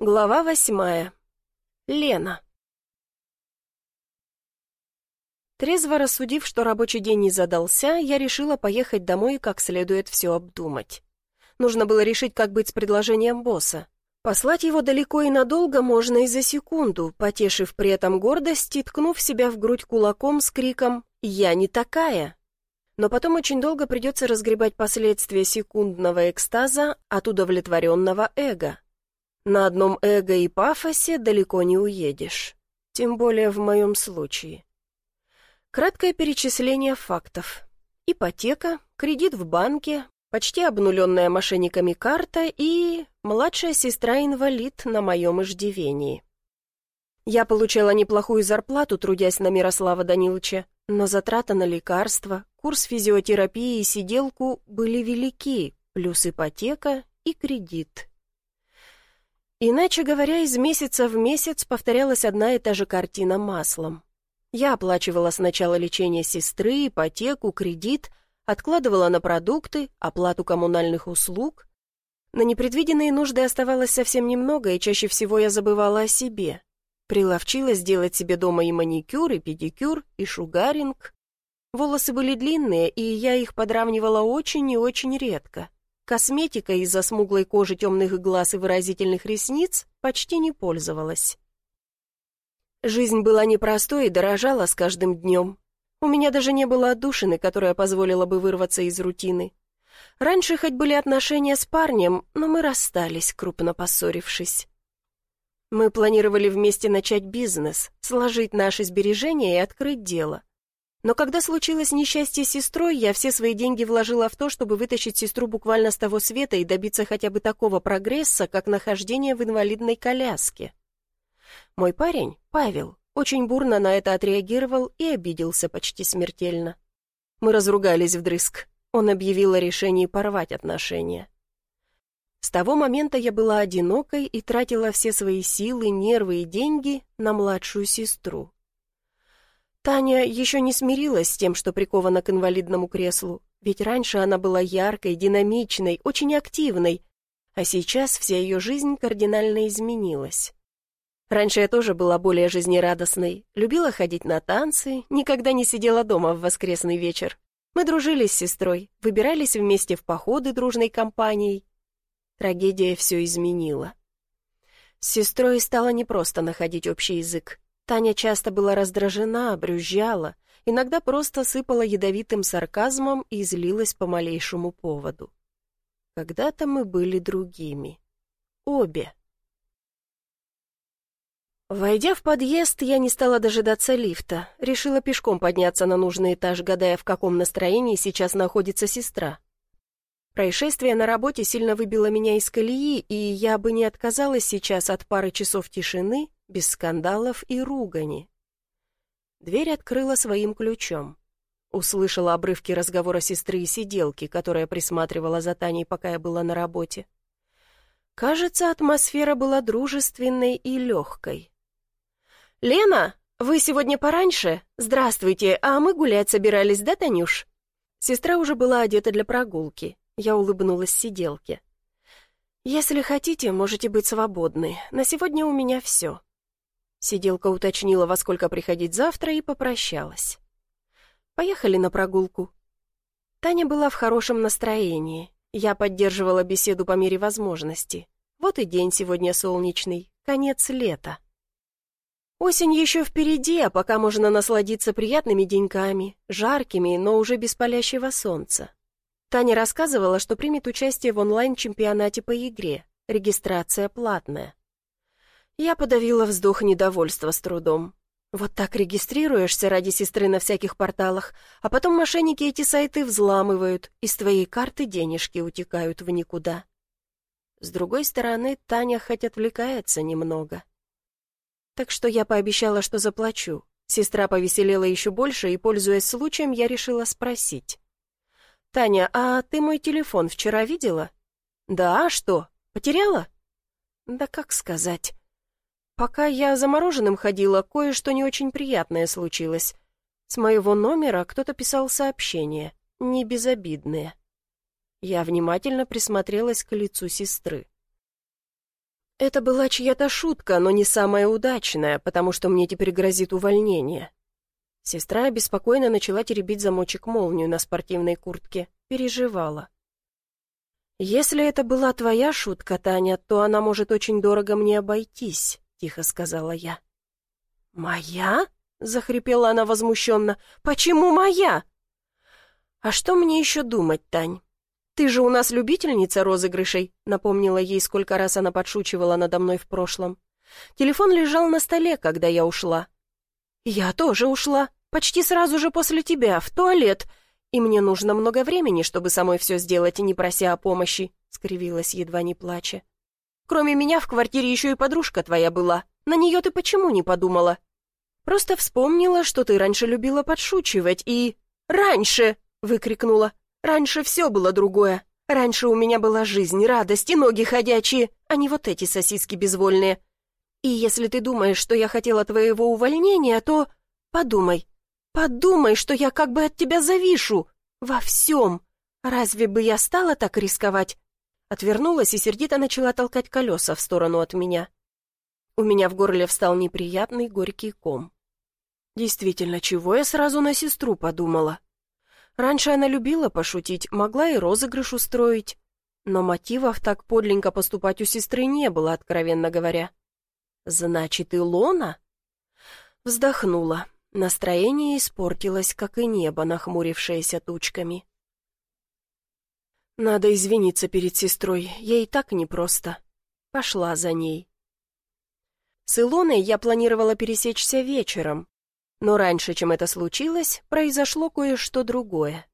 Глава восьмая. Лена. Трезво рассудив, что рабочий день не задался, я решила поехать домой и как следует все обдумать. Нужно было решить, как быть с предложением босса. Послать его далеко и надолго можно и за секунду, потешив при этом гордость и ткнув себя в грудь кулаком с криком «Я не такая!». Но потом очень долго придется разгребать последствия секундного экстаза от удовлетворенного эго. На одном эго и пафосе далеко не уедешь. Тем более в моем случае. Краткое перечисление фактов. Ипотека, кредит в банке, почти обнуленная мошенниками карта и младшая сестра-инвалид на моем иждивении. Я получала неплохую зарплату, трудясь на Мирослава Даниловича, но затраты на лекарства, курс физиотерапии и сиделку были велики, плюс ипотека и кредит. Иначе говоря, из месяца в месяц повторялась одна и та же картина маслом. Я оплачивала сначала лечение сестры, ипотеку, кредит, откладывала на продукты, оплату коммунальных услуг. На непредвиденные нужды оставалось совсем немного, и чаще всего я забывала о себе. Приловчилась делать себе дома и маникюр, и педикюр, и шугаринг. Волосы были длинные, и я их подравнивала очень и очень редко. Косметика из-за смуглой кожи темных глаз и выразительных ресниц почти не пользовалась. Жизнь была непростой и дорожала с каждым днем. У меня даже не было отдушины, которая позволила бы вырваться из рутины. Раньше хоть были отношения с парнем, но мы расстались, крупно поссорившись. Мы планировали вместе начать бизнес, сложить наши сбережения и открыть дело. Но когда случилось несчастье с сестрой, я все свои деньги вложила в то, чтобы вытащить сестру буквально с того света и добиться хотя бы такого прогресса, как нахождение в инвалидной коляске. Мой парень, Павел, очень бурно на это отреагировал и обиделся почти смертельно. Мы разругались вдрызг. Он объявил о решении порвать отношения. С того момента я была одинокой и тратила все свои силы, нервы и деньги на младшую сестру. Таня еще не смирилась с тем, что прикована к инвалидному креслу, ведь раньше она была яркой, динамичной, очень активной, а сейчас вся ее жизнь кардинально изменилась. Раньше я тоже была более жизнерадостной, любила ходить на танцы, никогда не сидела дома в воскресный вечер. Мы дружили с сестрой, выбирались вместе в походы дружной компанией. Трагедия все изменила. С сестрой стало непросто находить общий язык. Таня часто была раздражена, брюзжала, иногда просто сыпала ядовитым сарказмом и злилась по малейшему поводу. Когда-то мы были другими. Обе. Войдя в подъезд, я не стала дожидаться лифта, решила пешком подняться на нужный этаж, гадая, в каком настроении сейчас находится сестра. Происшествие на работе сильно выбило меня из колеи, и я бы не отказалась сейчас от пары часов тишины без скандалов и ругани. Дверь открыла своим ключом. Услышала обрывки разговора сестры и сиделки, которая присматривала за Таней, пока я была на работе. Кажется, атмосфера была дружественной и легкой. «Лена, вы сегодня пораньше? Здравствуйте, а мы гулять собирались, да, Танюш?» Сестра уже была одета для прогулки. Я улыбнулась сиделке. «Если хотите, можете быть свободны. На сегодня у меня все». Сиделка уточнила, во сколько приходить завтра, и попрощалась. Поехали на прогулку. Таня была в хорошем настроении. Я поддерживала беседу по мере возможности. Вот и день сегодня солнечный, конец лета. Осень еще впереди, а пока можно насладиться приятными деньками, жаркими, но уже без палящего солнца. Таня рассказывала, что примет участие в онлайн-чемпионате по игре. Регистрация платная. Я подавила вздох недовольства с трудом. Вот так регистрируешься ради сестры на всяких порталах, а потом мошенники эти сайты взламывают, из твоей карты денежки утекают в никуда. С другой стороны, Таня хоть отвлекается немного. Так что я пообещала, что заплачу. Сестра повеселела еще больше, и, пользуясь случаем, я решила спросить. «Таня, а ты мой телефон вчера видела?» «Да, а что, потеряла?» «Да как сказать?» Пока я за мороженым ходила, кое-что не очень приятное случилось. С моего номера кто-то писал сообщение, не безобидное. Я внимательно присмотрелась к лицу сестры. Это была чья-то шутка, но не самая удачная, потому что мне теперь грозит увольнение. Сестра обеспокоенно начала теребить замочек-молнию на спортивной куртке. Переживала. «Если это была твоя шутка, Таня, то она может очень дорого мне обойтись», — тихо сказала я. «Моя?» — захрипела она возмущенно. «Почему моя?» «А что мне еще думать, Тань? Ты же у нас любительница розыгрышей», — напомнила ей, сколько раз она подшучивала надо мной в прошлом. Телефон лежал на столе, когда я ушла. «Я тоже ушла», Почти сразу же после тебя, в туалет. И мне нужно много времени, чтобы самой все сделать, не прося о помощи», — скривилась, едва не плача. «Кроме меня в квартире еще и подружка твоя была. На нее ты почему не подумала?» «Просто вспомнила, что ты раньше любила подшучивать и...» «Раньше!» — выкрикнула. «Раньше все было другое. Раньше у меня была жизнь, радость и ноги ходячие, а не вот эти сосиски безвольные. И если ты думаешь, что я хотела твоего увольнения, то... Подумай, Подумай, что я как бы от тебя завишу. Во всем. Разве бы я стала так рисковать?» Отвернулась и сердито начала толкать колеса в сторону от меня. У меня в горле встал неприятный горький ком. Действительно, чего я сразу на сестру подумала? Раньше она любила пошутить, могла и розыгрыш устроить. Но мотивов так подленько поступать у сестры не было, откровенно говоря. «Значит, Илона?» Вздохнула. Настроение испортилось, как и небо, нахмурившееся тучками. Надо извиниться перед сестрой, ей так непросто. Пошла за ней. С Илоной я планировала пересечься вечером, но раньше, чем это случилось, произошло кое-что другое.